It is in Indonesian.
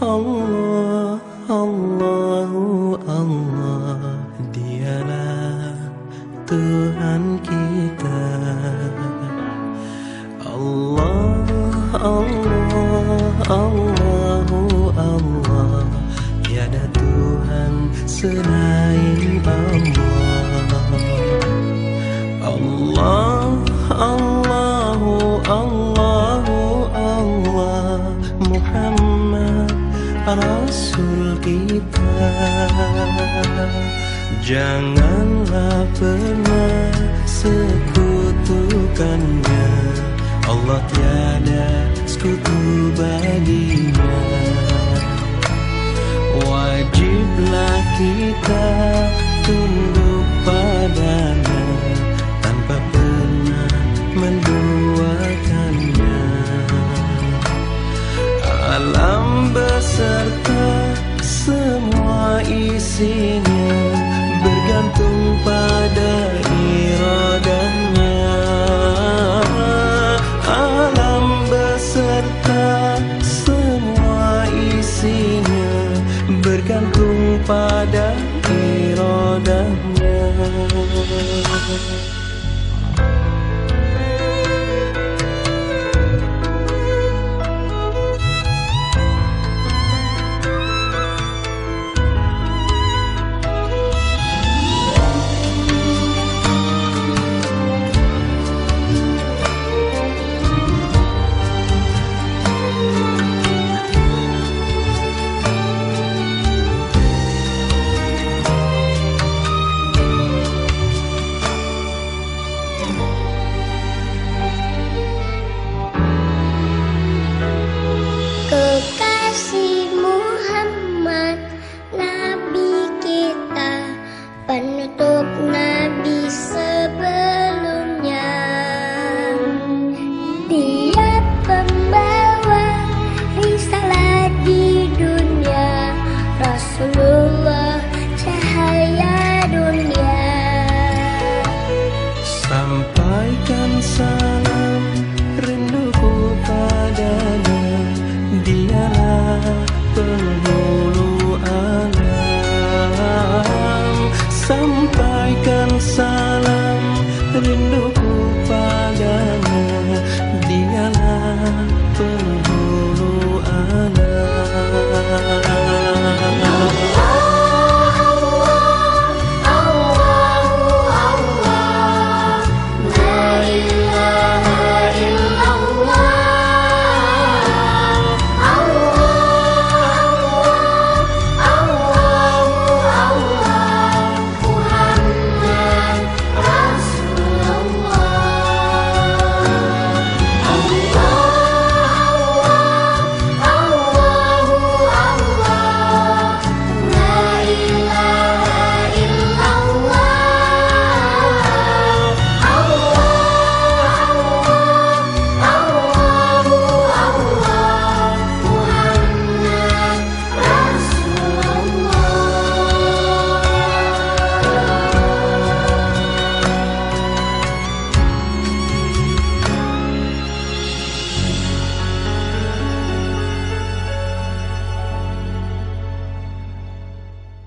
Allah Allahu Allah Dialah Tuhan kita. Allah Allah Allahu Allah Tiada Tuhan selain Allah. Allah Allahu Allahu Allah Muhammad Rasul kita Janganlah pernah sekutukannya. Allah tiada sekutu baginya. Wajiblah kita tunduk padanya Tanpa pernah menduakannya. Alam beserta isinya Bergantung pada iradahnya. Alam beserta semua isinya Bergantung pada iradahnya Kekasih Muhammad Nabi kita Penutup Nabi sebelumnya. Dia pembawa risalah di dunia Rasulullah